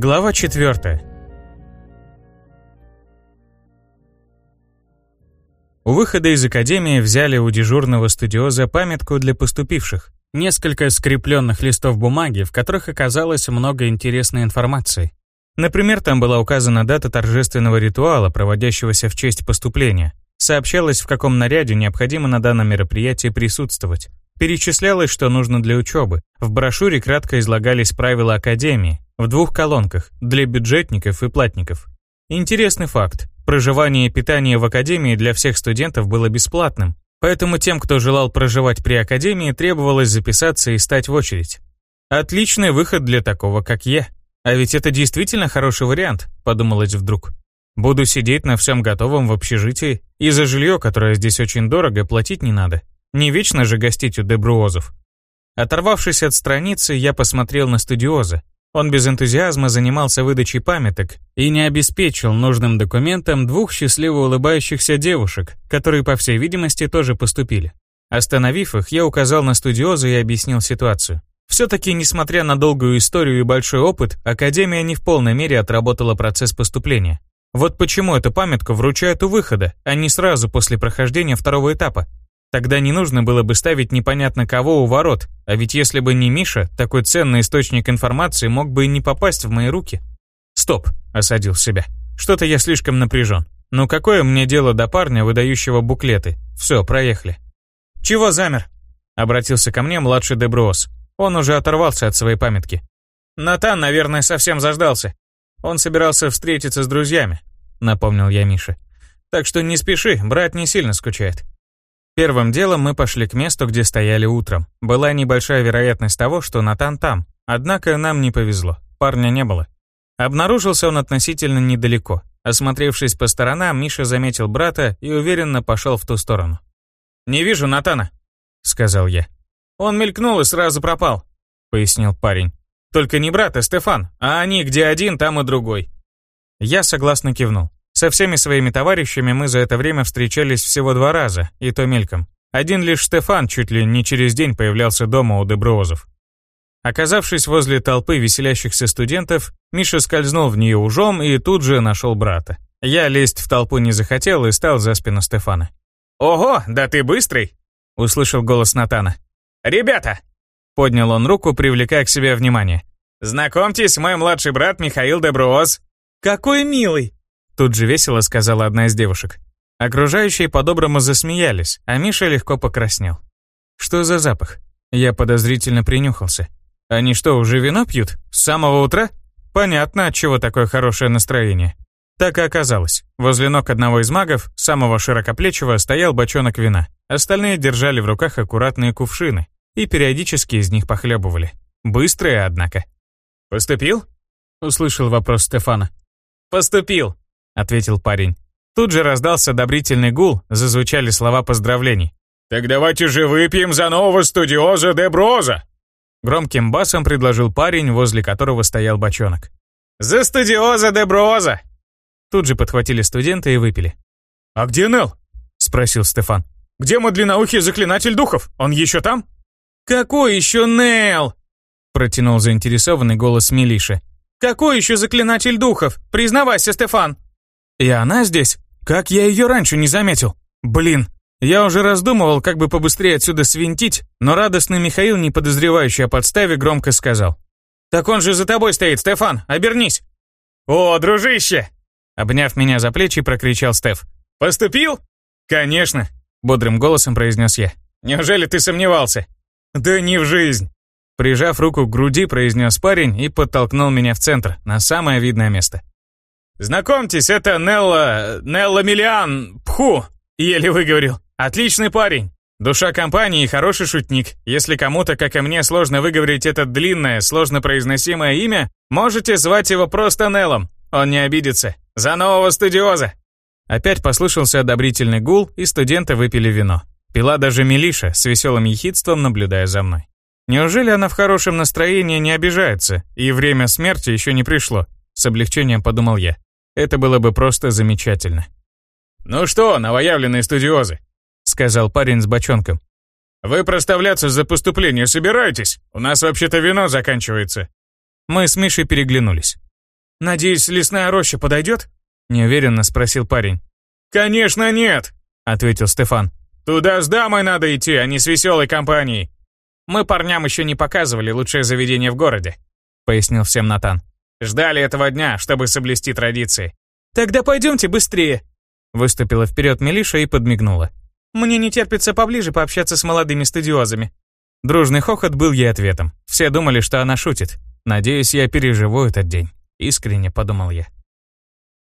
Глава 4. У выхода из академии взяли у дежурного студиоза памятку для поступивших. Несколько скрепленных листов бумаги, в которых оказалось много интересной информации. Например, там была указана дата торжественного ритуала, проводящегося в честь поступления. Сообщалось, в каком наряде необходимо на данном мероприятии присутствовать. Перечислялось, что нужно для учебы. В брошюре кратко излагались правила Академии, в двух колонках, для бюджетников и платников. Интересный факт. Проживание и питание в Академии для всех студентов было бесплатным, поэтому тем, кто желал проживать при Академии, требовалось записаться и стать в очередь. Отличный выход для такого, как я. А ведь это действительно хороший вариант, подумалось вдруг. Буду сидеть на всем готовом в общежитии, и за жилье, которое здесь очень дорого, платить не надо. Не вечно же гостить у Дебруозов. Оторвавшись от страницы, я посмотрел на студиоза. Он без энтузиазма занимался выдачей памяток и не обеспечил нужным документом двух счастливо улыбающихся девушек, которые, по всей видимости, тоже поступили. Остановив их, я указал на студиоза и объяснил ситуацию. Все-таки, несмотря на долгую историю и большой опыт, Академия не в полной мере отработала процесс поступления. Вот почему эту памятку вручают у выхода, а не сразу после прохождения второго этапа. Тогда не нужно было бы ставить непонятно кого у ворот, а ведь если бы не Миша, такой ценный источник информации мог бы и не попасть в мои руки. «Стоп», — осадил себя. «Что-то я слишком напряжен. Ну какое мне дело до парня, выдающего буклеты? Все, проехали». «Чего замер?» — обратился ко мне младший Деброс. Он уже оторвался от своей памятки. «Натан, наверное, совсем заждался. Он собирался встретиться с друзьями», — напомнил я Мише. «Так что не спеши, брат не сильно скучает». Первым делом мы пошли к месту, где стояли утром. Была небольшая вероятность того, что Натан там. Однако нам не повезло. Парня не было. Обнаружился он относительно недалеко. Осмотревшись по сторонам, Миша заметил брата и уверенно пошел в ту сторону. «Не вижу Натана», — сказал я. «Он мелькнул и сразу пропал», — пояснил парень. «Только не брат, а Стефан, а они где один, там и другой». Я согласно кивнул. Со всеми своими товарищами мы за это время встречались всего два раза, и то мельком. Один лишь Стефан чуть ли не через день появлялся дома у Деброзов. Оказавшись возле толпы веселящихся студентов, Миша скользнул в нее ужом и тут же нашел брата. Я лезть в толпу не захотел и стал за спину Стефана. «Ого, да ты быстрый!» — услышал голос Натана. «Ребята!» — поднял он руку, привлекая к себе внимание. «Знакомьтесь, мой младший брат Михаил Деброз». «Какой милый!» Тут же весело сказала одна из девушек. Окружающие по-доброму засмеялись, а Миша легко покраснел. Что за запах? Я подозрительно принюхался. Они что, уже вино пьют? С самого утра? Понятно, от чего такое хорошее настроение. Так и оказалось. Возле ног одного из магов, самого широкоплечего, стоял бочонок вина. Остальные держали в руках аккуратные кувшины и периодически из них похлебывали. Быстрые, однако. «Поступил?» — услышал вопрос Стефана. «Поступил», ответил парень. Тут же раздался одобрительный гул, зазвучали слова поздравлений. «Так давайте же выпьем за нового студиоза де Броза!» Громким басом предложил парень, возле которого стоял бочонок. «За студиоза де Броза!» Тут же подхватили студенты и выпили. «А где Нел?» — спросил Стефан. «Где мой длинноухий заклинатель духов? Он еще там?» «Какой еще Нел?» — протянул заинтересованный голос Милиши. «Какой еще заклинатель духов? Признавайся, Стефан!» И она здесь? Как я ее раньше не заметил? Блин, я уже раздумывал, как бы побыстрее отсюда свинтить, но радостный Михаил, не подозревающий о подставе, громко сказал. «Так он же за тобой стоит, Стефан, обернись!» «О, дружище!» Обняв меня за плечи, прокричал Стеф. «Поступил?» «Конечно!» Бодрым голосом произнес я. «Неужели ты сомневался?» «Да не в жизнь!» Прижав руку к груди, произнес парень и подтолкнул меня в центр, на самое видное место. «Знакомьтесь, это Нелла... Нелла Миллиан... Пху!» Еле выговорил. «Отличный парень. Душа компании и хороший шутник. Если кому-то, как и мне, сложно выговорить это длинное, сложно произносимое имя, можете звать его просто Неллом. Он не обидится. За нового студиоза!» Опять послышался одобрительный гул, и студенты выпили вино. Пила даже Милиша, с веселым ехидством наблюдая за мной. Неужели она в хорошем настроении не обижается, и время смерти еще не пришло? С облегчением подумал я. Это было бы просто замечательно. «Ну что, новоявленные студиозы?» — сказал парень с бочонком. «Вы проставляться за поступление собираетесь? У нас вообще-то вино заканчивается». Мы с Мишей переглянулись. «Надеюсь, лесная роща подойдет?» — неуверенно спросил парень. «Конечно нет!» — ответил Стефан. «Туда с дамой надо идти, а не с веселой компанией». «Мы парням еще не показывали лучшее заведение в городе», — пояснил всем Натан. «Ждали этого дня, чтобы соблюсти традиции». «Тогда пойдемте быстрее», — выступила вперед Милиша и подмигнула. «Мне не терпится поближе пообщаться с молодыми студиозами». Дружный хохот был ей ответом. Все думали, что она шутит. Надеюсь, я переживу этот день. Искренне подумал я.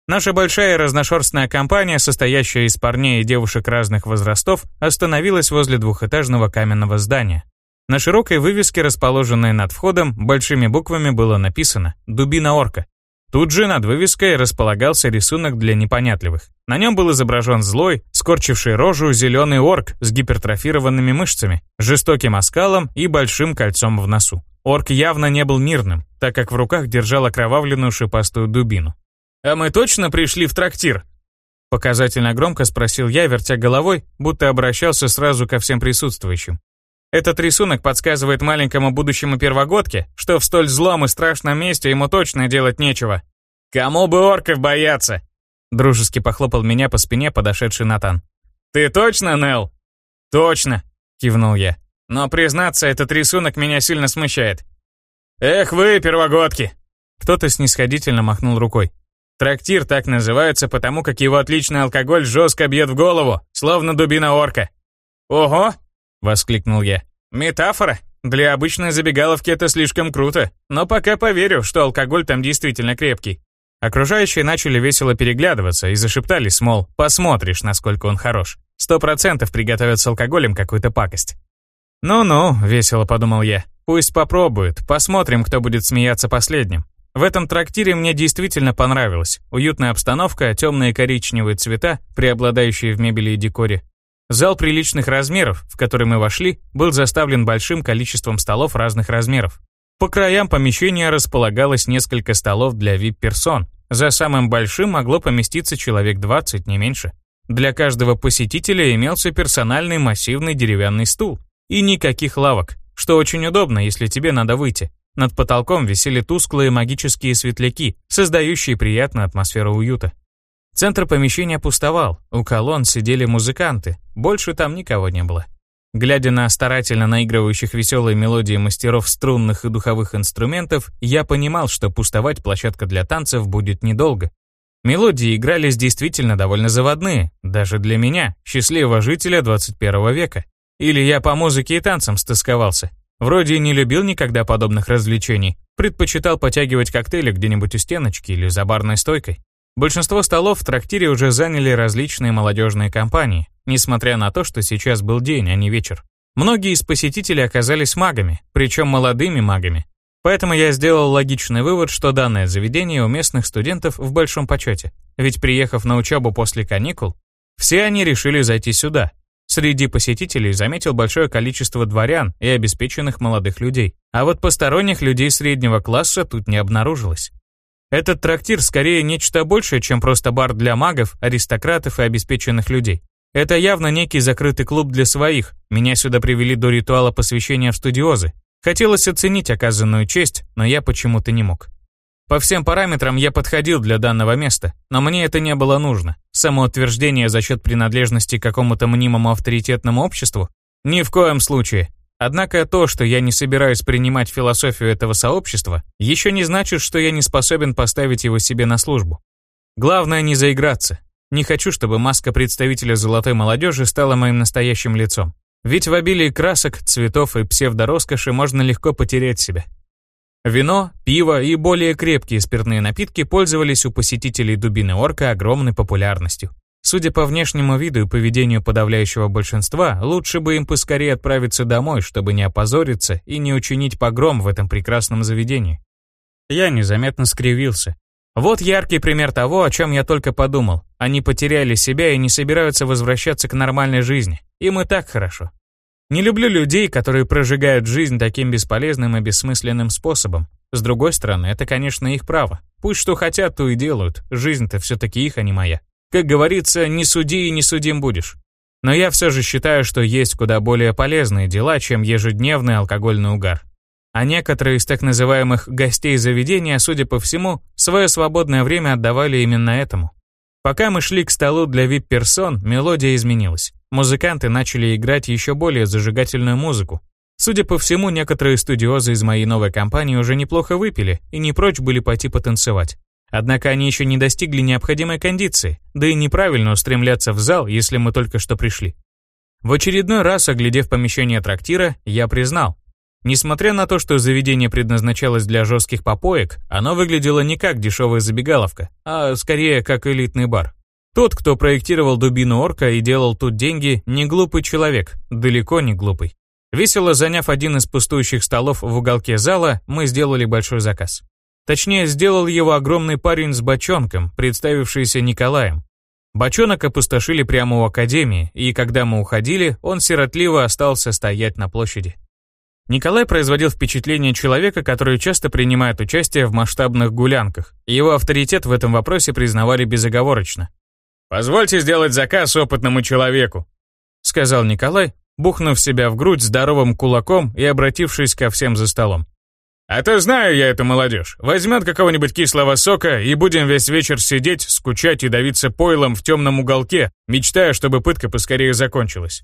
Наша большая разношерстная компания, состоящая из парней и девушек разных возрастов, остановилась возле двухэтажного каменного здания. На широкой вывеске, расположенной над входом, большими буквами было написано «Дубина орка». Тут же над вывеской располагался рисунок для непонятливых. На нем был изображен злой, скорчивший рожу зеленый орк с гипертрофированными мышцами, жестоким оскалом и большим кольцом в носу. Орк явно не был мирным, так как в руках держал окровавленную шипастую дубину. «А мы точно пришли в трактир?» Показательно громко спросил я, вертя головой, будто обращался сразу ко всем присутствующим. Этот рисунок подсказывает маленькому будущему первогодке, что в столь злом и страшном месте ему точно делать нечего. «Кому бы орков бояться?» Дружески похлопал меня по спине подошедший Натан. «Ты точно, Нел?» «Точно», — кивнул я. «Но, признаться, этот рисунок меня сильно смущает». «Эх вы, первогодки!» Кто-то снисходительно махнул рукой. Трактир так называется, потому как его отличный алкоголь жестко бьет в голову, словно дубина орка. «Ого!» — воскликнул я. «Метафора? Для обычной забегаловки это слишком круто, но пока поверю, что алкоголь там действительно крепкий». Окружающие начали весело переглядываться и зашептались, мол, посмотришь, насколько он хорош. Сто процентов приготовят с алкоголем какую-то пакость. «Ну-ну», — весело подумал я, — «пусть попробуют, посмотрим, кто будет смеяться последним». В этом трактире мне действительно понравилось. Уютная обстановка, темные коричневые цвета, преобладающие в мебели и декоре. Зал приличных размеров, в который мы вошли, был заставлен большим количеством столов разных размеров. По краям помещения располагалось несколько столов для VIP-персон. За самым большим могло поместиться человек 20, не меньше. Для каждого посетителя имелся персональный массивный деревянный стул. И никаких лавок, что очень удобно, если тебе надо выйти. Над потолком висели тусклые магические светляки, создающие приятную атмосферу уюта. Центр помещения пустовал, у колонн сидели музыканты, больше там никого не было. Глядя на старательно наигрывающих веселые мелодии мастеров струнных и духовых инструментов, я понимал, что пустовать площадка для танцев будет недолго. Мелодии игрались действительно довольно заводные, даже для меня, счастливого жителя 21 века. Или я по музыке и танцам стысковался. Вроде не любил никогда подобных развлечений, предпочитал потягивать коктейли где-нибудь у стеночки или за барной стойкой. Большинство столов в трактире уже заняли различные молодежные компании, несмотря на то, что сейчас был день, а не вечер. Многие из посетителей оказались магами, причем молодыми магами. Поэтому я сделал логичный вывод, что данное заведение у местных студентов в большом почете. Ведь приехав на учебу после каникул, все они решили зайти сюда, Среди посетителей заметил большое количество дворян и обеспеченных молодых людей. А вот посторонних людей среднего класса тут не обнаружилось. Этот трактир скорее нечто большее, чем просто бар для магов, аристократов и обеспеченных людей. Это явно некий закрытый клуб для своих. Меня сюда привели до ритуала посвящения в студиозы. Хотелось оценить оказанную честь, но я почему-то не мог. По всем параметрам я подходил для данного места, но мне это не было нужно. Самоутверждение за счет принадлежности к какому-то мнимому авторитетному обществу? Ни в коем случае. Однако то, что я не собираюсь принимать философию этого сообщества, еще не значит, что я не способен поставить его себе на службу. Главное не заиграться. Не хочу, чтобы маска представителя золотой молодежи стала моим настоящим лицом. Ведь в обилии красок, цветов и псевдороскоши можно легко потерять себя. Вино, пиво и более крепкие спиртные напитки пользовались у посетителей Дубины Орка огромной популярностью. Судя по внешнему виду и поведению подавляющего большинства, лучше бы им поскорее отправиться домой, чтобы не опозориться и не учинить погром в этом прекрасном заведении. Я незаметно скривился. Вот яркий пример того, о чем я только подумал. Они потеряли себя и не собираются возвращаться к нормальной жизни. Им и так хорошо. Не люблю людей, которые прожигают жизнь таким бесполезным и бессмысленным способом. С другой стороны, это, конечно, их право. Пусть что хотят, то и делают. Жизнь-то все-таки их, а не моя. Как говорится, не суди и не судим будешь. Но я все же считаю, что есть куда более полезные дела, чем ежедневный алкогольный угар. а некоторые из так называемых «гостей заведения», судя по всему, свое свободное время отдавали именно этому. Пока мы шли к столу для вип-персон, мелодия изменилась. Музыканты начали играть еще более зажигательную музыку. Судя по всему, некоторые студиозы из моей новой компании уже неплохо выпили и не прочь были пойти потанцевать. Однако они еще не достигли необходимой кондиции, да и неправильно устремляться в зал, если мы только что пришли. В очередной раз, оглядев помещение трактира, я признал, Несмотря на то, что заведение предназначалось для жестких попоек, оно выглядело не как дешевая забегаловка, а скорее как элитный бар. Тот, кто проектировал дубину орка и делал тут деньги, не глупый человек, далеко не глупый. Весело заняв один из пустующих столов в уголке зала, мы сделали большой заказ. Точнее, сделал его огромный парень с бочонком, представившийся Николаем. Бочонок опустошили прямо у академии, и когда мы уходили, он сиротливо остался стоять на площади. Николай производил впечатление человека, который часто принимает участие в масштабных гулянках. Его авторитет в этом вопросе признавали безоговорочно. «Позвольте сделать заказ опытному человеку», — сказал Николай, бухнув себя в грудь здоровым кулаком и обратившись ко всем за столом. «А то знаю я эту молодежь. Возьмет какого-нибудь кислого сока, и будем весь вечер сидеть, скучать и давиться пойлом в темном уголке, мечтая, чтобы пытка поскорее закончилась».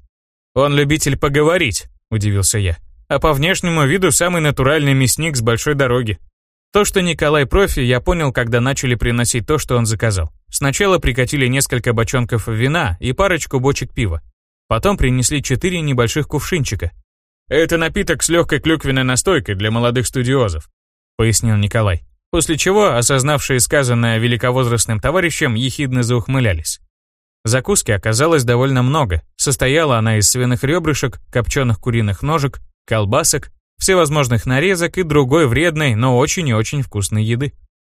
«Он любитель поговорить», — удивился я а по внешнему виду самый натуральный мясник с большой дороги. То, что Николай профи, я понял, когда начали приносить то, что он заказал. Сначала прикатили несколько бочонков вина и парочку бочек пива. Потом принесли четыре небольших кувшинчика. «Это напиток с легкой клюквенной настойкой для молодых студиозов», пояснил Николай. После чего, осознавшие сказанное великовозрастным товарищем, ехидно заухмылялись. Закуски оказалось довольно много. Состояла она из свиных ребрышек, копченых куриных ножек, колбасок, всевозможных нарезок и другой вредной, но очень и очень вкусной еды.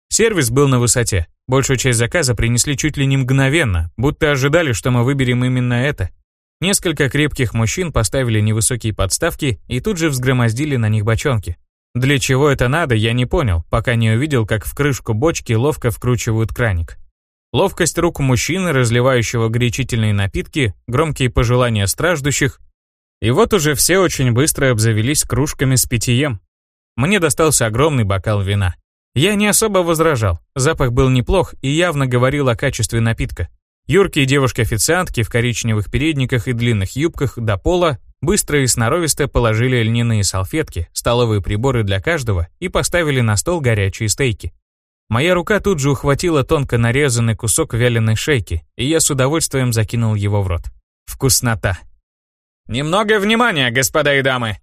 Сервис был на высоте. Большую часть заказа принесли чуть ли не мгновенно, будто ожидали, что мы выберем именно это. Несколько крепких мужчин поставили невысокие подставки и тут же взгромоздили на них бочонки. Для чего это надо, я не понял, пока не увидел, как в крышку бочки ловко вкручивают краник. Ловкость рук мужчины, разливающего горячительные напитки, громкие пожелания страждущих, и вот уже все очень быстро обзавелись кружками с питьем. Мне достался огромный бокал вина. Я не особо возражал, запах был неплох и явно говорил о качестве напитка. Юркие девушки-официантки в коричневых передниках и длинных юбках до пола быстро и сноровисто положили льняные салфетки, столовые приборы для каждого и поставили на стол горячие стейки. Моя рука тут же ухватила тонко нарезанный кусок вяленой шейки, и я с удовольствием закинул его в рот. Вкуснота. «Немного внимания, господа и дамы!»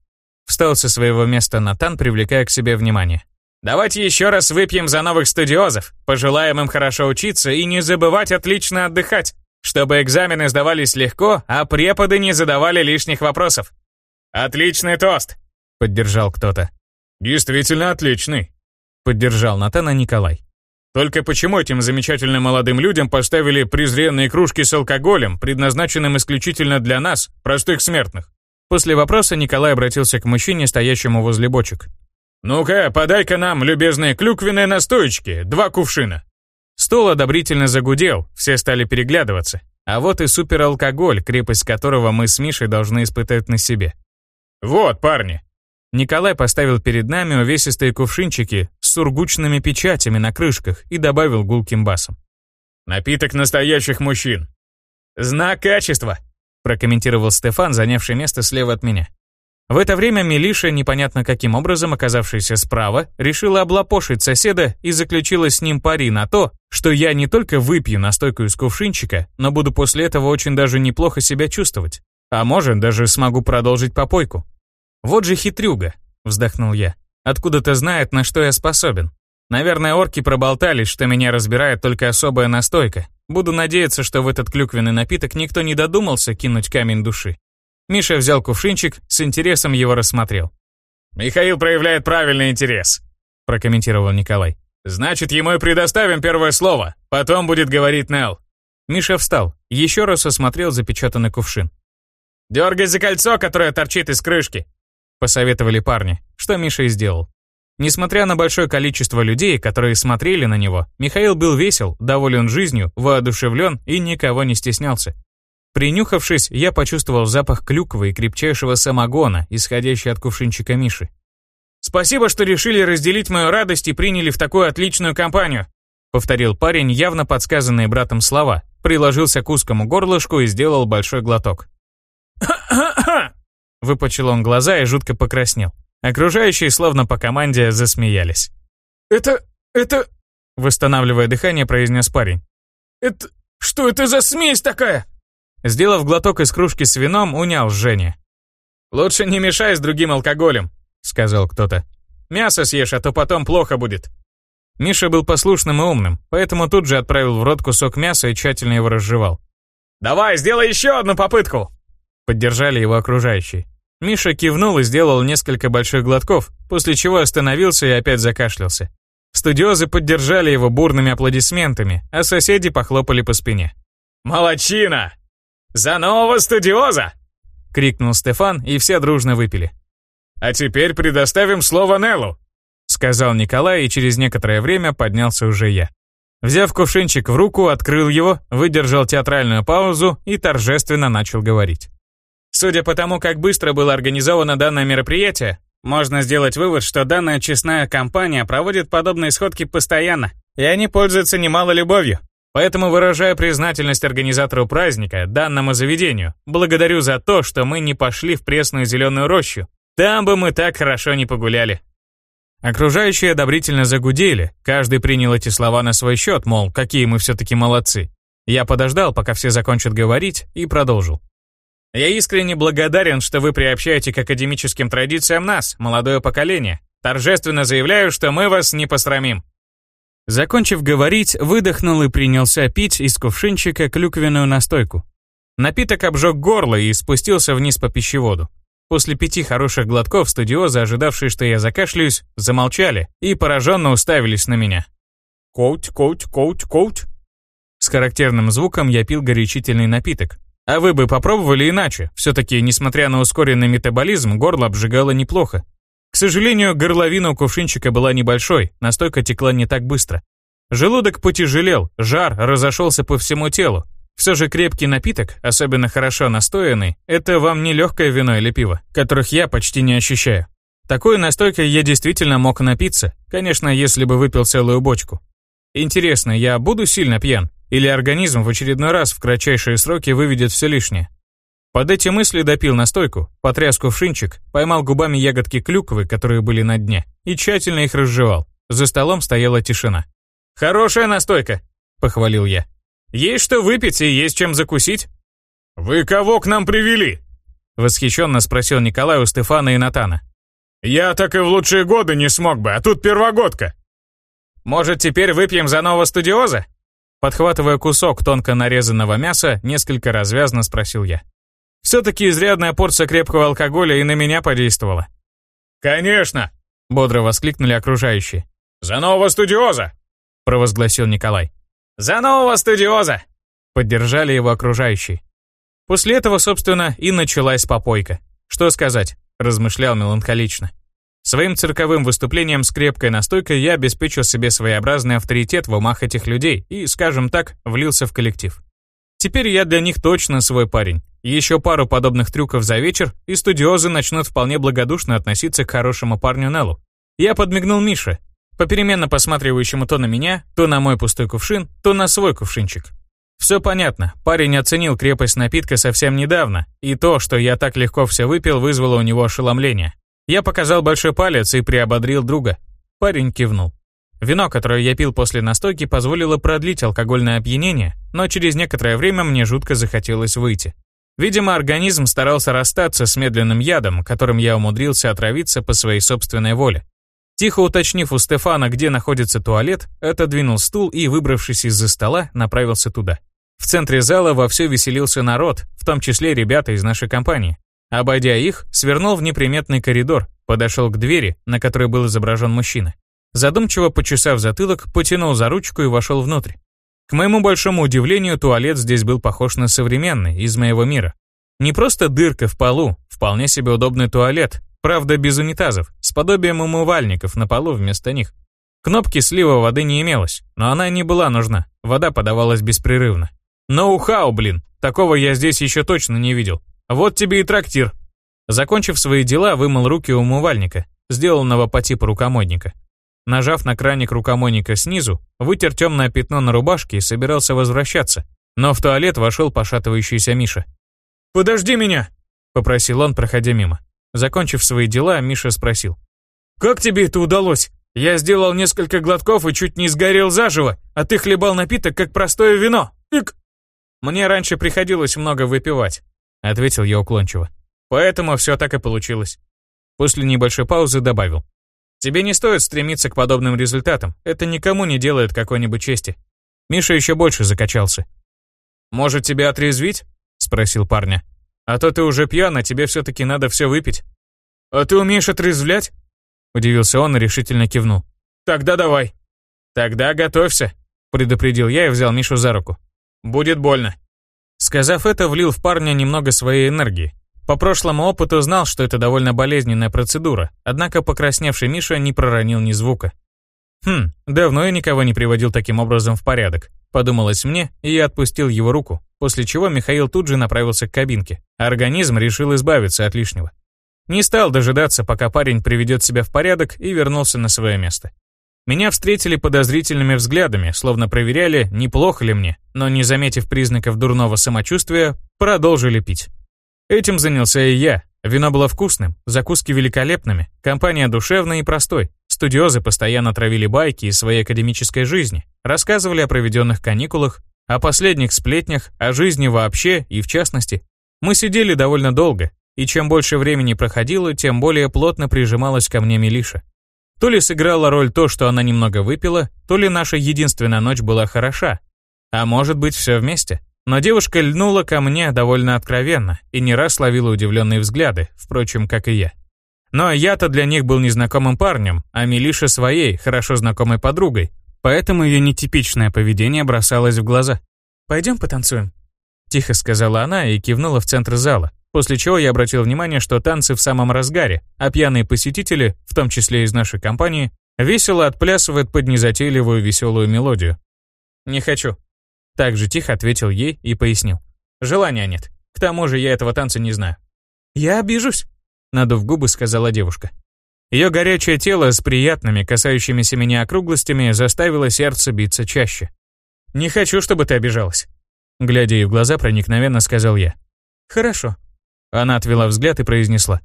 Встал со своего места Натан, привлекая к себе внимание. «Давайте еще раз выпьем за новых студиозов, пожелаем им хорошо учиться и не забывать отлично отдыхать, чтобы экзамены сдавались легко, а преподы не задавали лишних вопросов». «Отличный тост!» — поддержал кто-то. «Действительно отличный», — поддержал Натана Николай. Только почему этим замечательным молодым людям поставили презренные кружки с алкоголем, предназначенным исключительно для нас, простых смертных? После вопроса Николай обратился к мужчине, стоящему возле бочек. «Ну-ка, подай-ка нам, любезные клюквенные настоечки, два кувшина». Стол одобрительно загудел, все стали переглядываться. А вот и супералкоголь, крепость которого мы с Мишей должны испытать на себе. «Вот, парни, Николай поставил перед нами увесистые кувшинчики с сургучными печатями на крышках и добавил гулким басом. «Напиток настоящих мужчин». «Знак качества», — прокомментировал Стефан, занявший место слева от меня. В это время Милиша, непонятно каким образом оказавшаяся справа, решила облапошить соседа и заключила с ним пари на то, что я не только выпью настойку из кувшинчика, но буду после этого очень даже неплохо себя чувствовать. А может, даже смогу продолжить попойку. «Вот же хитрюга», — вздохнул я. «Откуда-то знает, на что я способен. Наверное, орки проболтались, что меня разбирает только особая настойка. Буду надеяться, что в этот клюквенный напиток никто не додумался кинуть камень души». Миша взял кувшинчик, с интересом его рассмотрел. «Михаил проявляет правильный интерес», — прокомментировал Николай. «Значит, ему и предоставим первое слово. Потом будет говорить Нел». Миша встал, еще раз осмотрел запечатанный кувшин. «Дергай за кольцо, которое торчит из крышки», посоветовали парни, что Миша и сделал. Несмотря на большое количество людей, которые смотрели на него, Михаил был весел, доволен жизнью, воодушевлен и никого не стеснялся. Принюхавшись, я почувствовал запах клюквы и крепчайшего самогона, исходящий от кувшинчика Миши. Спасибо, что решили разделить мою радость и приняли в такую отличную компанию», повторил парень явно подсказанные братом слова, приложился к узкому горлышку и сделал большой глоток. Выпучил он глаза и жутко покраснел. Окружающие, словно по команде, засмеялись. «Это... это...» Восстанавливая дыхание, произнес парень. «Это... что это за смесь такая?» Сделав глоток из кружки с вином, унял жжение. «Лучше не мешай с другим алкоголем», — сказал кто-то. «Мясо съешь, а то потом плохо будет». Миша был послушным и умным, поэтому тут же отправил в рот кусок мяса и тщательно его разжевал. «Давай, сделай еще одну попытку!» Поддержали его окружающие. Миша кивнул и сделал несколько больших глотков, после чего остановился и опять закашлялся. Студиозы поддержали его бурными аплодисментами, а соседи похлопали по спине. «Молодчина! За нового студиоза!» — крикнул Стефан, и все дружно выпили. «А теперь предоставим слово Неллу», — сказал Николай, и через некоторое время поднялся уже я. Взяв кувшинчик в руку, открыл его, выдержал театральную паузу и торжественно начал говорить. Судя по тому, как быстро было организовано данное мероприятие, можно сделать вывод, что данная честная компания проводит подобные сходки постоянно, и они пользуются немало любовью. Поэтому выражаю признательность организатору праздника, данному заведению. Благодарю за то, что мы не пошли в пресную зеленую рощу. Там бы мы так хорошо не погуляли. Окружающие одобрительно загудели, каждый принял эти слова на свой счет, мол, какие мы все-таки молодцы. Я подождал, пока все закончат говорить, и продолжил. Я искренне благодарен, что вы приобщаете к академическим традициям нас, молодое поколение. Торжественно заявляю, что мы вас не посрамим. Закончив говорить, выдохнул и принялся пить из кувшинчика клюквенную настойку. Напиток обжег горло и спустился вниз по пищеводу. После пяти хороших глотков студиозы, ожидавшие, что я закашляюсь, замолчали и пораженно уставились на меня. «Коуть, коуть, коуть, коуть». С характерным звуком я пил горячительный напиток, а вы бы попробовали иначе. Все-таки, несмотря на ускоренный метаболизм, горло обжигало неплохо. К сожалению, горловина у кувшинчика была небольшой, настойка текла не так быстро. Желудок потяжелел, жар разошелся по всему телу. Все же крепкий напиток, особенно хорошо настоянный, это вам не легкое вино или пиво, которых я почти не ощущаю. Такой настойкой я действительно мог напиться, конечно, если бы выпил целую бочку. Интересно, я буду сильно пьян? Или организм в очередной раз в кратчайшие сроки выведет все лишнее. Под эти мысли допил настойку, потряс кувшинчик, поймал губами ягодки клюквы, которые были на дне, и тщательно их разжевал. За столом стояла тишина. «Хорошая настойка», — похвалил я. «Есть что выпить и есть чем закусить». «Вы кого к нам привели?» — восхищенно спросил Николай у Стефана и Натана. «Я так и в лучшие годы не смог бы, а тут первогодка». «Может, теперь выпьем за нового студиоза?» Подхватывая кусок тонко нарезанного мяса, несколько развязно спросил я. Все-таки изрядная порция крепкого алкоголя и на меня подействовала. «Конечно!» — бодро воскликнули окружающие. «За нового студиоза!» — провозгласил Николай. «За нового студиоза!» — поддержали его окружающие. После этого, собственно, и началась попойка. Что сказать, размышлял меланхолично. Своим цирковым выступлением с крепкой настойкой я обеспечил себе своеобразный авторитет в умах этих людей и, скажем так, влился в коллектив. Теперь я для них точно свой парень. Еще пару подобных трюков за вечер, и студиозы начнут вполне благодушно относиться к хорошему парню Неллу. Я подмигнул Мише, попеременно посматривающему то на меня, то на мой пустой кувшин, то на свой кувшинчик. Все понятно, парень оценил крепость напитка совсем недавно, и то, что я так легко все выпил, вызвало у него ошеломление. Я показал большой палец и приободрил друга. Парень кивнул. Вино, которое я пил после настойки, позволило продлить алкогольное опьянение, но через некоторое время мне жутко захотелось выйти. Видимо, организм старался расстаться с медленным ядом, которым я умудрился отравиться по своей собственной воле. Тихо уточнив у Стефана, где находится туалет, отодвинул стул и, выбравшись из-за стола, направился туда. В центре зала вовсю веселился народ, в том числе ребята из нашей компании. Обойдя их, свернул в неприметный коридор, подошел к двери, на которой был изображен мужчина. Задумчиво почесав затылок, потянул за ручку и вошел внутрь. К моему большому удивлению, туалет здесь был похож на современный, из моего мира. Не просто дырка в полу, вполне себе удобный туалет, правда без унитазов, с подобием умывальников на полу вместо них. Кнопки слива воды не имелось, но она не была нужна, вода подавалась беспрерывно. Ноу-хау, блин, такого я здесь еще точно не видел. Вот тебе и трактир. Закончив свои дела, вымыл руки у умывальника. сделанного по типу рукомойника. Нажав на краник рукомойника снизу, вытер темное пятно на рубашке и собирался возвращаться, но в туалет вошел пошатывающийся Миша. «Подожди меня!» — попросил он, проходя мимо. Закончив свои дела, Миша спросил. «Как тебе это удалось? Я сделал несколько глотков и чуть не сгорел заживо, а ты хлебал напиток, как простое вино. Ик!» «Мне раньше приходилось много выпивать», — ответил я уклончиво. «Поэтому все так и получилось». После небольшой паузы добавил. «Тебе не стоит стремиться к подобным результатам, это никому не делает какой-нибудь чести». Миша еще больше закачался. «Может, тебя отрезвить?» — спросил парня. «А то ты уже пьян, а тебе все-таки надо все выпить». «А ты умеешь отрезвлять?» Удивился он и решительно кивнул. «Тогда давай». «Тогда готовься», — предупредил я и взял Мишу за руку. «Будет больно». Сказав это, влил в парня немного своей энергии. По прошлому опыту знал, что это довольно болезненная процедура, однако покрасневший Миша не проронил ни звука. Хм, давно я никого не приводил таким образом в порядок. Подумалось мне, и я отпустил его руку, после чего Михаил тут же направился к кабинке. Организм решил избавиться от лишнего. Не стал дожидаться, пока парень приведет себя в порядок и вернулся на свое место. Меня встретили подозрительными взглядами, словно проверяли, неплохо ли мне, но не заметив признаков дурного самочувствия, продолжили пить. Этим занялся и я. Вино было вкусным, закуски великолепными, компания душевная и простой. Студиозы постоянно травили байки из своей академической жизни, рассказывали о проведенных каникулах, о последних сплетнях, о жизни вообще и в частности. Мы сидели довольно долго, и чем больше времени проходило, тем более плотно прижималась ко мне Милиша. То ли сыграла роль то, что она немного выпила, то ли наша единственная ночь была хороша. А может быть, все вместе. Но девушка льнула ко мне довольно откровенно и не раз ловила удивленные взгляды, впрочем, как и я. Но я-то для них был незнакомым парнем, а Милиша своей, хорошо знакомой подругой, поэтому ее нетипичное поведение бросалось в глаза. «Пойдем потанцуем», — тихо сказала она и кивнула в центр зала, После чего я обратил внимание, что танцы в самом разгаре, а пьяные посетители, в том числе из нашей компании, весело отплясывают под незатейливую веселую мелодию. «Не хочу». Так же тихо ответил ей и пояснил. «Желания нет. К тому же я этого танца не знаю». «Я обижусь», — надув губы, сказала девушка. Ее горячее тело с приятными, касающимися меня округлостями, заставило сердце биться чаще. «Не хочу, чтобы ты обижалась», — глядя ей в глаза, проникновенно сказал я. «Хорошо», она отвела взгляд и произнесла.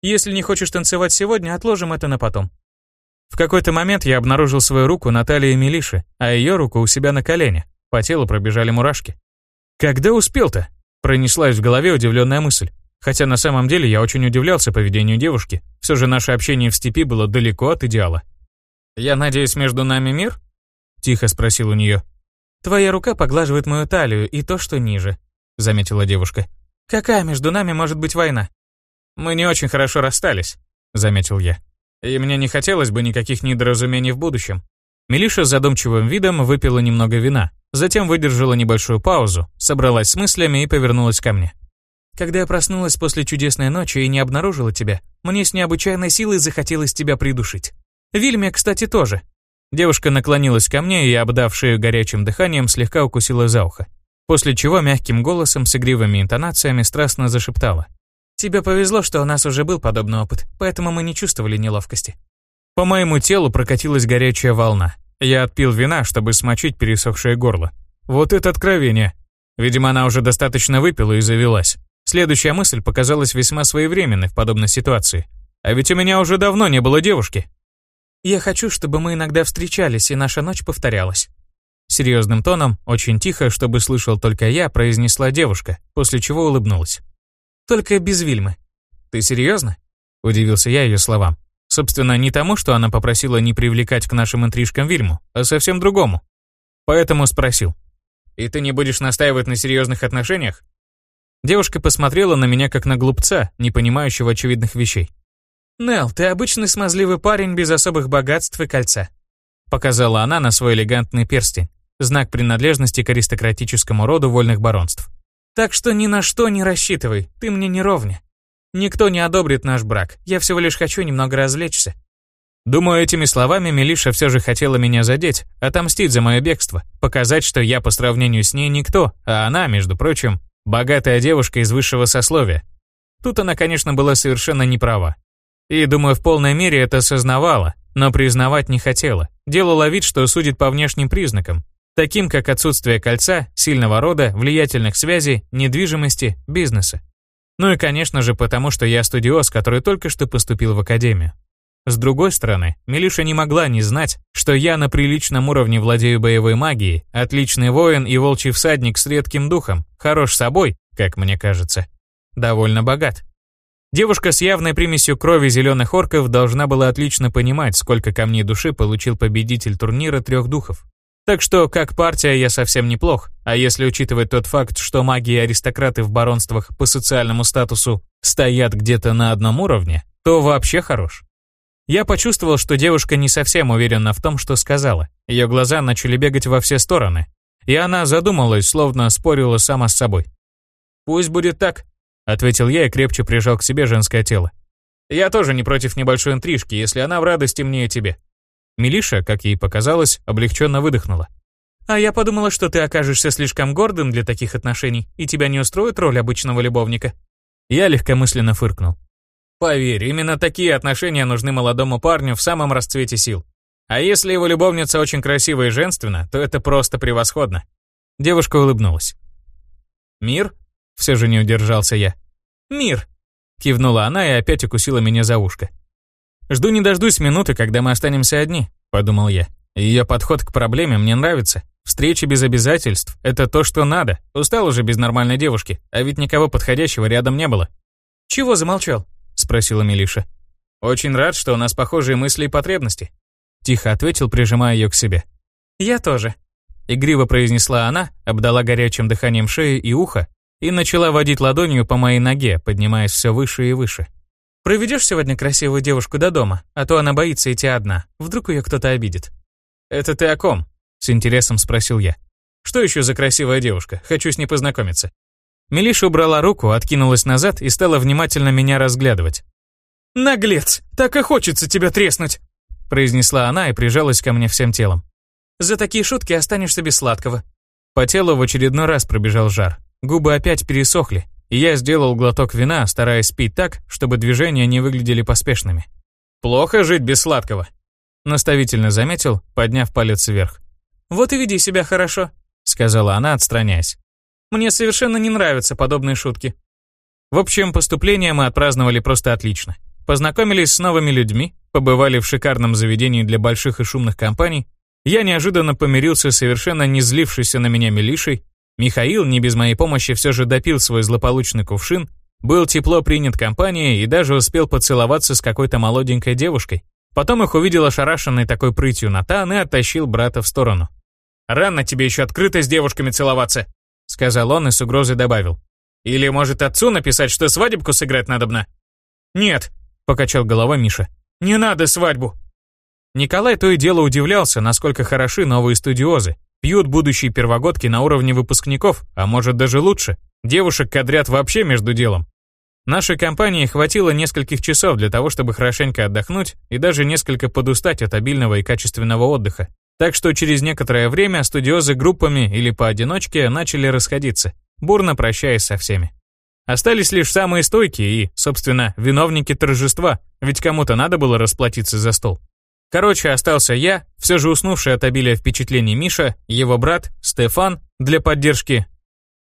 «Если не хочешь танцевать сегодня, отложим это на потом». В какой-то момент я обнаружил свою руку на талии Милиши, а ее руку у себя на колене. По телу пробежали мурашки. «Когда успел-то?» Пронеслась в голове удивленная мысль. Хотя на самом деле я очень удивлялся поведению девушки. Все же наше общение в степи было далеко от идеала. «Я надеюсь, между нами мир?» Тихо спросил у нее. «Твоя рука поглаживает мою талию и то, что ниже», заметила девушка. Какая между нами может быть война? Мы не очень хорошо расстались, заметил я. И мне не хотелось бы никаких недоразумений в будущем. Милиша задумчивым видом выпила немного вина, затем выдержала небольшую паузу, собралась с мыслями и повернулась ко мне. Когда я проснулась после чудесной ночи и не обнаружила тебя, мне с необычайной силой захотелось тебя придушить. Вильме, кстати, тоже. Девушка наклонилась ко мне и, обдав шею горячим дыханием, слегка укусила за ухо после чего мягким голосом с игривыми интонациями страстно зашептала. «Тебе повезло, что у нас уже был подобный опыт, поэтому мы не чувствовали неловкости». По моему телу прокатилась горячая волна. Я отпил вина, чтобы смочить пересохшее горло. Вот это откровение. Видимо, она уже достаточно выпила и завелась. Следующая мысль показалась весьма своевременной в подобной ситуации. А ведь у меня уже давно не было девушки. «Я хочу, чтобы мы иногда встречались, и наша ночь повторялась». Серьезным тоном, очень тихо, чтобы слышал только я, произнесла девушка, после чего улыбнулась. «Только без Вильмы». «Ты серьезно?» – удивился я ее словам. Собственно, не тому, что она попросила не привлекать к нашим интрижкам Вильму, а совсем другому. Поэтому спросил. «И ты не будешь настаивать на серьезных отношениях?» Девушка посмотрела на меня как на глупца, не понимающего очевидных вещей. «Нелл, ты обычный смазливый парень без особых богатств и кольца», показала она на свой элегантный перстень знак принадлежности к аристократическому роду вольных баронств. Так что ни на что не рассчитывай, ты мне не ровня. Никто не одобрит наш брак, я всего лишь хочу немного развлечься. Думаю, этими словами Милиша все же хотела меня задеть, отомстить за мое бегство, показать, что я по сравнению с ней никто, а она, между прочим, богатая девушка из высшего сословия. Тут она, конечно, была совершенно не права. И, думаю, в полной мере это осознавала, но признавать не хотела. Делала вид, что судит по внешним признакам, таким как отсутствие кольца, сильного рода, влиятельных связей, недвижимости, бизнеса. Ну и, конечно же, потому что я студиоз, который только что поступил в академию. С другой стороны, Милиша не могла не знать, что я на приличном уровне владею боевой магией, отличный воин и волчий всадник с редким духом, хорош собой, как мне кажется, довольно богат. Девушка с явной примесью крови зеленых орков должна была отлично понимать, сколько камней души получил победитель турнира трех духов. Так что, как партия, я совсем неплох, а если учитывать тот факт, что маги и аристократы в баронствах по социальному статусу стоят где-то на одном уровне, то вообще хорош. Я почувствовал, что девушка не совсем уверена в том, что сказала. Ее глаза начали бегать во все стороны, и она задумалась, словно спорила сама с собой. «Пусть будет так», — ответил я и крепче прижал к себе женское тело. «Я тоже не против небольшой интрижки, если она в радости мне и тебе». Милиша, как ей показалось, облегченно выдохнула. «А я подумала, что ты окажешься слишком гордым для таких отношений, и тебя не устроит роль обычного любовника». Я легкомысленно фыркнул. Поверь, именно такие отношения нужны молодому парню в самом расцвете сил. А если его любовница очень красива и женственна, то это просто превосходно. Девушка улыбнулась. «Мир?» — все же не удержался я. «Мир!» — кивнула она и опять укусила меня за ушко. «Жду не дождусь минуты, когда мы останемся одни», — подумал я. Ее подход к проблеме мне нравится. Встречи без обязательств — это то, что надо. Устал уже без нормальной девушки, а ведь никого подходящего рядом не было. «Чего замолчал?» спросила Милиша. «Очень рад, что у нас похожие мысли и потребности», тихо ответил, прижимая ее к себе. «Я тоже», игриво произнесла она, обдала горячим дыханием шею и ухо и начала водить ладонью по моей ноге, поднимаясь все выше и выше. «Проведешь сегодня красивую девушку до дома, а то она боится идти одна, вдруг ее кто-то обидит». «Это ты о ком?» — с интересом спросил я. «Что еще за красивая девушка? Хочу с ней познакомиться». Милиша убрала руку, откинулась назад и стала внимательно меня разглядывать. «Наглец! Так и хочется тебя треснуть!» произнесла она и прижалась ко мне всем телом. «За такие шутки останешься без сладкого». По телу в очередной раз пробежал жар. Губы опять пересохли, я сделал глоток вина, стараясь пить так, чтобы движения не выглядели поспешными. «Плохо жить без сладкого», — наставительно заметил, подняв палец вверх. «Вот и веди себя хорошо», — сказала она, отстраняясь. Мне совершенно не нравятся подобные шутки. В общем, поступление мы отпраздновали просто отлично. Познакомились с новыми людьми, побывали в шикарном заведении для больших и шумных компаний. Я неожиданно помирился совершенно не злившейся на меня Милишей. Михаил, не без моей помощи, все же допил свой злополучный кувшин, был тепло принят компанией и даже успел поцеловаться с какой-то молоденькой девушкой. Потом их увидел ошарашенный такой прытью Натан и оттащил брата в сторону. «Рано тебе еще открыто с девушками целоваться!» сказал он и с угрозой добавил. «Или, может, отцу написать, что свадебку сыграть надобно?» «Нет», — покачал головой Миша. «Не надо свадьбу!» Николай то и дело удивлялся, насколько хороши новые студиозы. Пьют будущие первогодки на уровне выпускников, а может даже лучше. Девушек кадрят вообще между делом. Нашей компании хватило нескольких часов для того, чтобы хорошенько отдохнуть и даже несколько подустать от обильного и качественного отдыха. Так что через некоторое время студиозы группами или поодиночке начали расходиться, бурно прощаясь со всеми. Остались лишь самые стойкие и, собственно, виновники торжества, ведь кому-то надо было расплатиться за стол. Короче, остался я, все же уснувший от обилия впечатлений Миша, его брат, Стефан, для поддержки,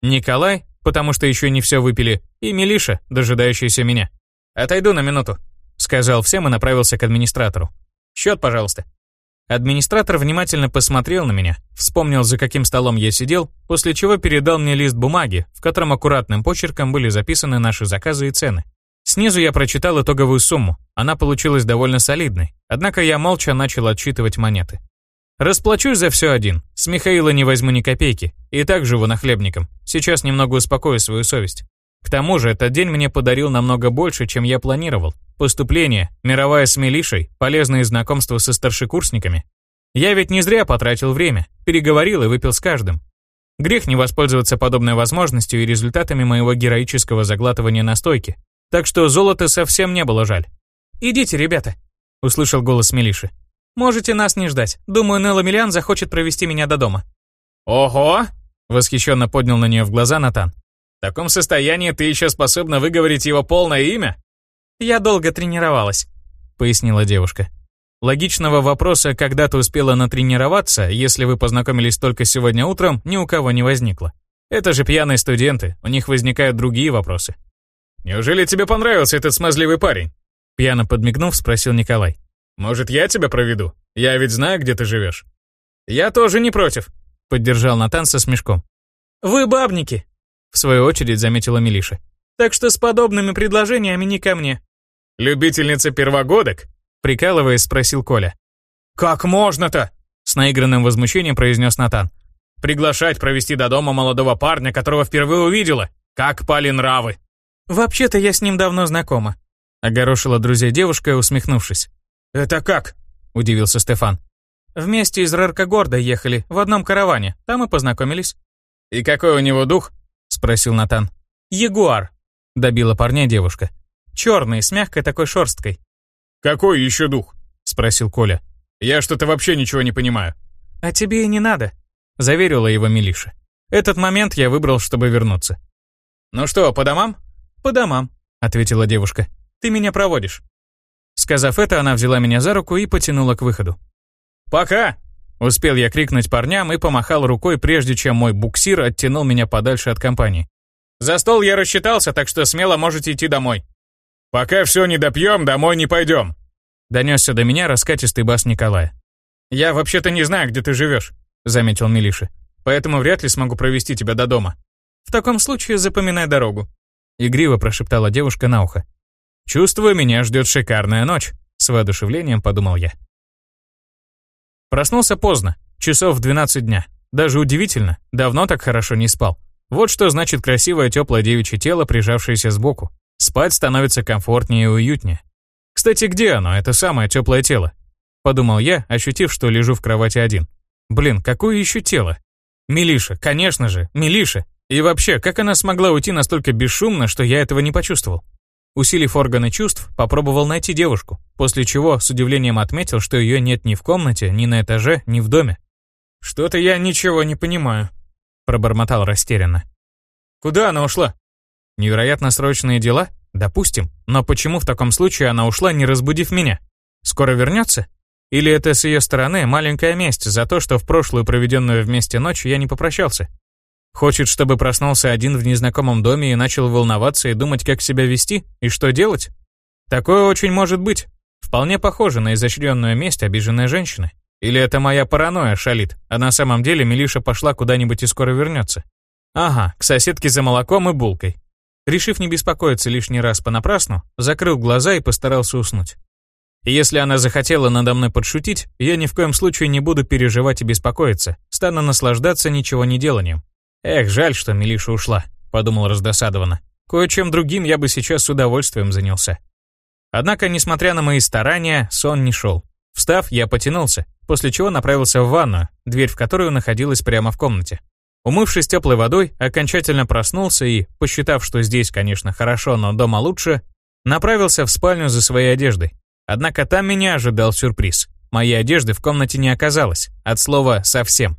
Николай, потому что еще не все выпили, и Милиша, дожидающийся меня. «Отойду на минуту», — сказал всем и направился к администратору. «Счет, пожалуйста». Администратор внимательно посмотрел на меня, вспомнил, за каким столом я сидел, после чего передал мне лист бумаги, в котором аккуратным почерком были записаны наши заказы и цены. Снизу я прочитал итоговую сумму, она получилась довольно солидной, однако я молча начал отсчитывать монеты. Расплачусь за все один, с Михаила не возьму ни копейки, и так живу нахлебником, сейчас немного успокою свою совесть. К тому же этот день мне подарил намного больше, чем я планировал, Поступление, мировая с Милишей, полезные знакомства со старшекурсниками. Я ведь не зря потратил время, переговорил и выпил с каждым. Грех не воспользоваться подобной возможностью и результатами моего героического заглатывания на стойке. Так что золота совсем не было жаль. «Идите, ребята», — услышал голос Милиши. «Можете нас не ждать. Думаю, Нелла Миллиан захочет провести меня до дома». «Ого!» — восхищенно поднял на нее в глаза Натан. «В таком состоянии ты еще способна выговорить его полное имя?» «Я долго тренировалась», пояснила девушка. Логичного вопроса, когда ты успела натренироваться, если вы познакомились только сегодня утром, ни у кого не возникло. Это же пьяные студенты, у них возникают другие вопросы. «Неужели тебе понравился этот смазливый парень?» Пьяно подмигнув, спросил Николай. «Может, я тебя проведу? Я ведь знаю, где ты живешь». «Я тоже не против», — поддержал Натан со смешком. «Вы бабники», — в свою очередь заметила Милиша. «Так что с подобными предложениями не ко мне». «Любительница первогодок?» — прикалываясь, спросил Коля. «Как можно-то?» — с наигранным возмущением произнес Натан. «Приглашать провести до дома молодого парня, которого впервые увидела? Как пали нравы?» «Вообще-то я с ним давно знакома», — огорошила друзей девушка, усмехнувшись. «Это как?» — удивился Стефан. «Вместе из Раркогорда ехали, в одном караване, там и познакомились». «И какой у него дух?» — спросил Натан. «Ягуар», — добила парня девушка. «Черный, с мягкой такой шерсткой». «Какой еще дух?» — спросил Коля. «Я что-то вообще ничего не понимаю». «А тебе и не надо», — заверила его Милиша. Этот момент я выбрал, чтобы вернуться. «Ну что, по домам?» «По домам», — ответила девушка. «Ты меня проводишь». Сказав это, она взяла меня за руку и потянула к выходу. «Пока!» Успел я крикнуть парням и помахал рукой, прежде чем мой буксир оттянул меня подальше от компании. «За стол я рассчитался, так что смело можете идти домой». «Пока все не допьем, домой не пойдем», — донесся до меня раскатистый бас Николая. «Я вообще-то не знаю, где ты живешь», — заметил Милиша. «Поэтому вряд ли смогу провести тебя до дома». «В таком случае запоминай дорогу», — игриво прошептала девушка на ухо. «Чувствую, меня ждет шикарная ночь», — с воодушевлением подумал я. Проснулся поздно, часов в 12 дня. Даже удивительно, давно так хорошо не спал. Вот что значит красивое теплое девичье тело, прижавшееся сбоку. Спать становится комфортнее и уютнее. Кстати, где оно, это самое теплое тело? Подумал я, ощутив, что лежу в кровати один. Блин, какое еще тело? Милиша, конечно же, Милиша. И вообще, как она смогла уйти настолько бесшумно, что я этого не почувствовал? Усилив органы чувств, попробовал найти девушку, после чего с удивлением отметил, что ее нет ни в комнате, ни на этаже, ни в доме. «Что-то я ничего не понимаю», — пробормотал растерянно. «Куда она ушла?» «Невероятно срочные дела? Допустим. Но почему в таком случае она ушла, не разбудив меня? Скоро вернется? Или это с ее стороны маленькая месть за то, что в прошлую проведенную вместе ночь я не попрощался? Хочет, чтобы проснулся один в незнакомом доме и начал волноваться и думать, как себя вести и что делать? Такое очень может быть. Вполне похоже на изощренную месть обиженной женщины. Или это моя паранойя шалит, а на самом деле Милиша пошла куда-нибудь и скоро вернется. Ага, к соседке за молоком и булкой. Решив не беспокоиться лишний раз понапрасну, закрыл глаза и постарался уснуть. если она захотела надо мной подшутить, я ни в коем случае не буду переживать и беспокоиться, стану наслаждаться ничего не деланием. «Эх, жаль, что Милиша ушла», — подумал раздосадованно. «Кое-чем другим я бы сейчас с удовольствием занялся». Однако, несмотря на мои старания, сон не шел. Встав, я потянулся, после чего направился в ванную, дверь в которую находилась прямо в комнате. Умывшись теплой водой, окончательно проснулся и, посчитав, что здесь, конечно, хорошо, но дома лучше, направился в спальню за своей одеждой. Однако там меня ожидал сюрприз. Моей одежды в комнате не оказалось, от слова «совсем».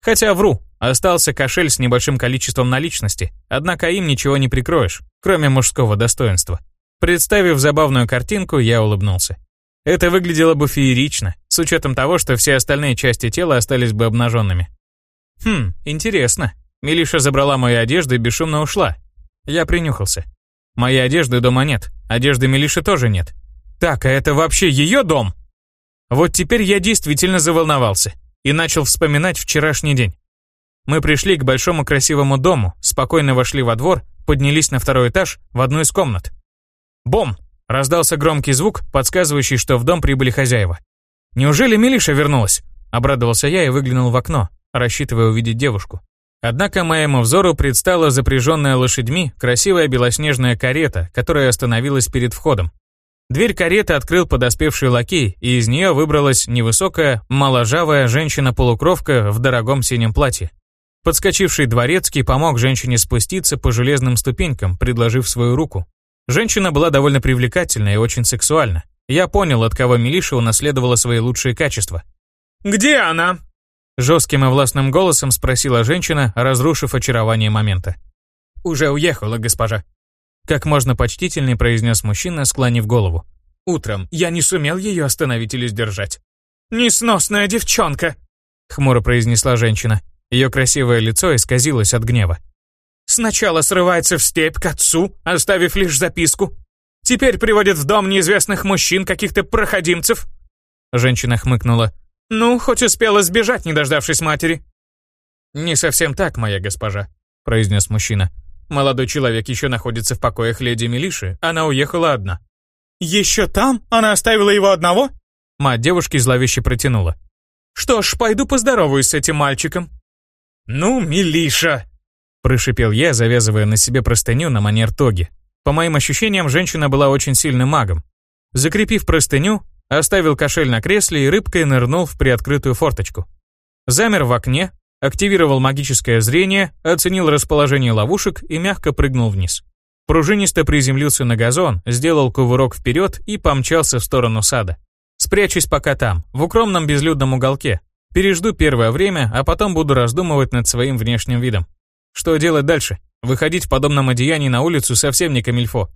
Хотя вру, Остался кошель с небольшим количеством наличности, однако им ничего не прикроешь, кроме мужского достоинства. Представив забавную картинку, я улыбнулся. Это выглядело бы феерично, с учетом того, что все остальные части тела остались бы обнаженными. Хм, интересно. Милиша забрала мою одежду и бесшумно ушла. Я принюхался. Моей одежды дома нет, одежды Милиши тоже нет. Так, а это вообще ее дом? Вот теперь я действительно заволновался и начал вспоминать вчерашний день. Мы пришли к большому красивому дому, спокойно вошли во двор, поднялись на второй этаж в одну из комнат. Бом! Раздался громкий звук, подсказывающий, что в дом прибыли хозяева. «Неужели Милиша вернулась?» Обрадовался я и выглянул в окно, рассчитывая увидеть девушку. Однако моему взору предстала запряженная лошадьми красивая белоснежная карета, которая остановилась перед входом. Дверь кареты открыл подоспевший лакей, и из нее выбралась невысокая, моложавая женщина-полукровка в дорогом синем платье. Подскочивший дворецкий помог женщине спуститься по железным ступенькам, предложив свою руку. Женщина была довольно привлекательна и очень сексуальна. Я понял, от кого Милиша унаследовала свои лучшие качества. «Где она?» Жестким и властным голосом спросила женщина, разрушив очарование момента. «Уже уехала, госпожа», как можно почтительней произнес мужчина, склонив голову. Утром я не сумел ее остановить или сдержать. «Несносная девчонка!» — хмуро произнесла женщина. Ее красивое лицо исказилось от гнева. «Сначала срывается в степь к отцу, оставив лишь записку. Теперь приводит в дом неизвестных мужчин, каких-то проходимцев». Женщина хмыкнула. «Ну, хоть успела сбежать, не дождавшись матери». «Не совсем так, моя госпожа», — произнес мужчина. «Молодой человек еще находится в покоях леди Милиши, она уехала одна». «Еще там? Она оставила его одного?» Мать девушки зловеще протянула. «Что ж, пойду поздороваюсь с этим мальчиком». «Ну, Милиша!» Прошипел я, завязывая на себе простыню на манер тоги. По моим ощущениям, женщина была очень сильным магом. Закрепив простыню, оставил кошель на кресле и рыбкой нырнул в приоткрытую форточку. Замер в окне, активировал магическое зрение, оценил расположение ловушек и мягко прыгнул вниз. Пружинисто приземлился на газон, сделал кувырок вперед и помчался в сторону сада. Спрячусь пока там, в укромном безлюдном уголке. Пережду первое время, а потом буду раздумывать над своим внешним видом. Что делать дальше? Выходить в подобном одеянии на улицу совсем не камильфо.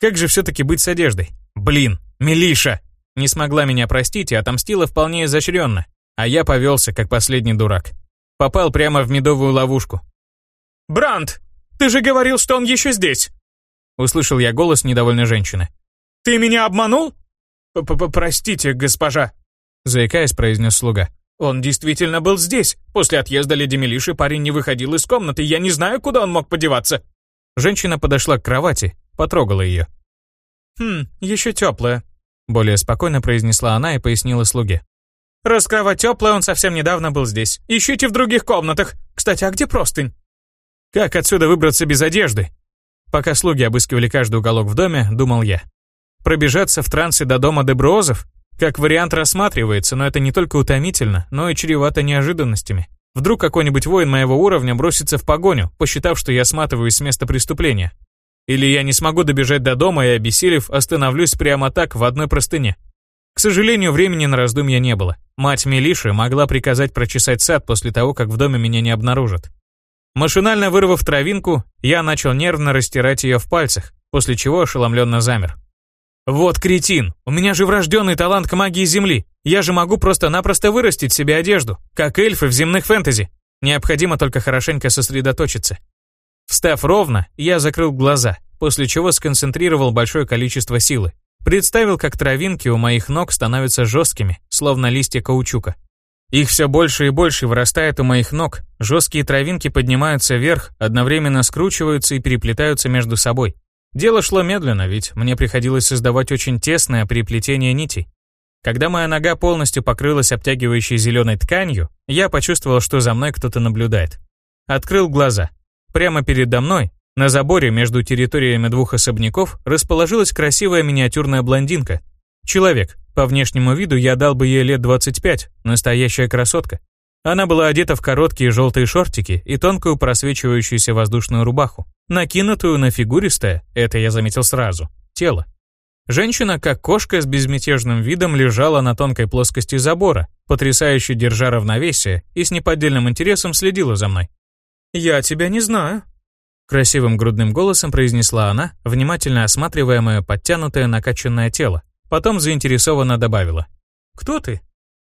Как же все-таки быть с одеждой? Блин, Милиша! Не смогла меня простить и отомстила вполне изощренно. А я повелся, как последний дурак. Попал прямо в медовую ловушку. «Бранд, ты же говорил, что он еще здесь!» Услышал я голос недовольной женщины. «Ты меня обманул?» П -п «Простите, госпожа», заикаясь, произнес слуга. «Он действительно был здесь. После отъезда леди Мелиши парень не выходил из комнаты, я не знаю, куда он мог подеваться». Женщина подошла к кровати, потрогала ее. «Хм, еще теплая», — более спокойно произнесла она и пояснила слуге. «Раз кровать теплая, он совсем недавно был здесь. Ищите в других комнатах. Кстати, а где простынь?» «Как отсюда выбраться без одежды?» Пока слуги обыскивали каждый уголок в доме, думал я. Пробежаться в трансе до дома Деброзов? Как вариант рассматривается, но это не только утомительно, но и чревато неожиданностями. Вдруг какой-нибудь воин моего уровня бросится в погоню, посчитав, что я сматываюсь с места преступления. Или я не смогу добежать до дома и, обессилев, остановлюсь прямо так в одной простыне. К сожалению, времени на раздумья не было. Мать Мелиши могла приказать прочесать сад после того, как в доме меня не обнаружат. Машинально вырвав травинку, я начал нервно растирать ее в пальцах, после чего ошеломленно замер. Вот кретин, у меня же врожденный талант к магии Земли. Я же могу просто-напросто вырастить себе одежду, как эльфы в земных фэнтези. Необходимо только хорошенько сосредоточиться. Встав ровно, я закрыл глаза, после чего сконцентрировал большое количество силы. Представил, как травинки у моих ног становятся жесткими, словно листья каучука. Их все больше и больше вырастает у моих ног, жесткие травинки поднимаются вверх, одновременно скручиваются и переплетаются между собой. Дело шло медленно, ведь мне приходилось создавать очень тесное переплетение нитей. Когда моя нога полностью покрылась обтягивающей зеленой тканью, я почувствовал, что за мной кто-то наблюдает. Открыл глаза. Прямо передо мной, на заборе между территориями двух особняков, расположилась красивая миниатюрная блондинка. Человек. По внешнему виду я дал бы ей лет 25, настоящая красотка. Она была одета в короткие желтые шортики и тонкую просвечивающуюся воздушную рубаху, накинутую на фигуристое, это я заметил сразу, тело. Женщина, как кошка с безмятежным видом, лежала на тонкой плоскости забора, потрясающе держа равновесие и с неподдельным интересом следила за мной. «Я тебя не знаю», — красивым грудным голосом произнесла она, внимательно осматривая мое подтянутое накачанное тело. Потом заинтересованно добавила. «Кто ты?»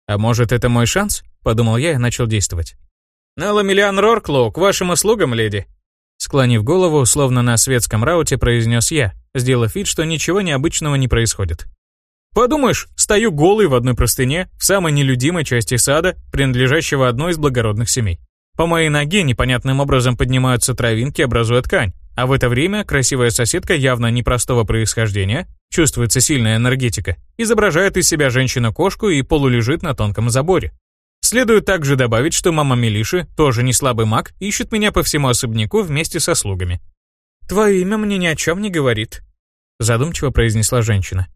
«А может, это мой шанс?» Подумал я и начал действовать. «Наламелиан Рорклоу, к вашим услугам, леди!» Склонив голову, словно на светском рауте, произнес я, сделав вид, что ничего необычного не происходит. «Подумаешь, стою голый в одной простыне, в самой нелюдимой части сада, принадлежащего одной из благородных семей. По моей ноге непонятным образом поднимаются травинки, образуя ткань, а в это время красивая соседка явно непростого происхождения, чувствуется сильная энергетика, изображает из себя женщину-кошку и полулежит на тонком заборе. Следует также добавить, что мама Милиши, тоже не слабый маг, ищет меня по всему особняку вместе со слугами. «Твое имя мне ни о чем не говорит», — задумчиво произнесла женщина.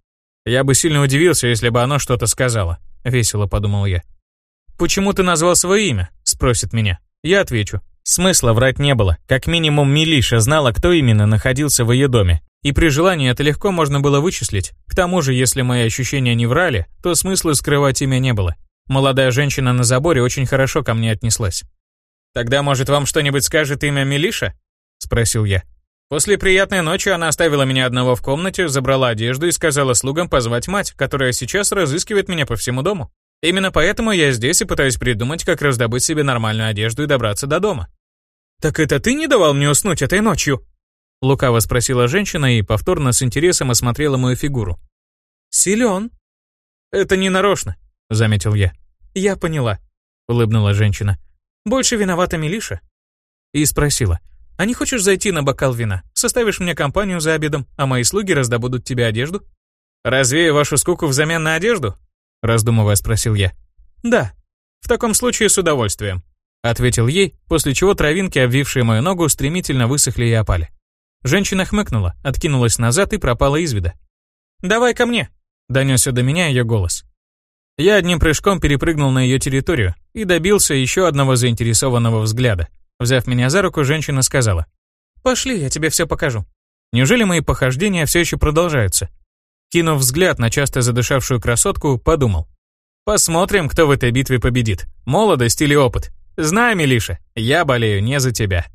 «Я бы сильно удивился, если бы оно что-то сказала», — весело подумал я. «Почему ты назвал свое имя?» — спросит меня. Я отвечу. Смысла врать не было. Как минимум Милиша знала, кто именно находился в ее доме. И при желании это легко можно было вычислить. К тому же, если мои ощущения не врали, то смысла скрывать имя не было. Молодая женщина на заборе очень хорошо ко мне отнеслась. «Тогда, может, вам что-нибудь скажет имя Милиша?» — спросил я. После приятной ночи она оставила меня одного в комнате, забрала одежду и сказала слугам позвать мать, которая сейчас разыскивает меня по всему дому. Именно поэтому я здесь и пытаюсь придумать, как раздобыть себе нормальную одежду и добраться до дома. «Так это ты не давал мне уснуть этой ночью?» Лукаво спросила женщина и повторно с интересом осмотрела мою фигуру. «Силен». «Это не нарочно», — заметил я. «Я поняла», — улыбнула женщина. «Больше виновата Милиша». И спросила. «А не хочешь зайти на бокал вина? Составишь мне компанию за обедом, а мои слуги раздобудут тебе одежду?» «Развею вашу скуку взамен на одежду?» — раздумывая спросил я. «Да». «В таком случае с удовольствием», — ответил ей, после чего травинки, обвившие мою ногу, стремительно высохли и опали. Женщина хмыкнула, откинулась назад и пропала из вида. «Давай ко мне!» — донесся до меня ее голос. Я одним прыжком перепрыгнул на ее территорию и добился еще одного заинтересованного взгляда. Взяв меня за руку, женщина сказала. «Пошли, я тебе все покажу». Неужели мои похождения все еще продолжаются? Кинув взгляд на часто задышавшую красотку, подумал. Посмотрим, кто в этой битве победит. Молодость или опыт. Знай, Милиша, я болею не за тебя.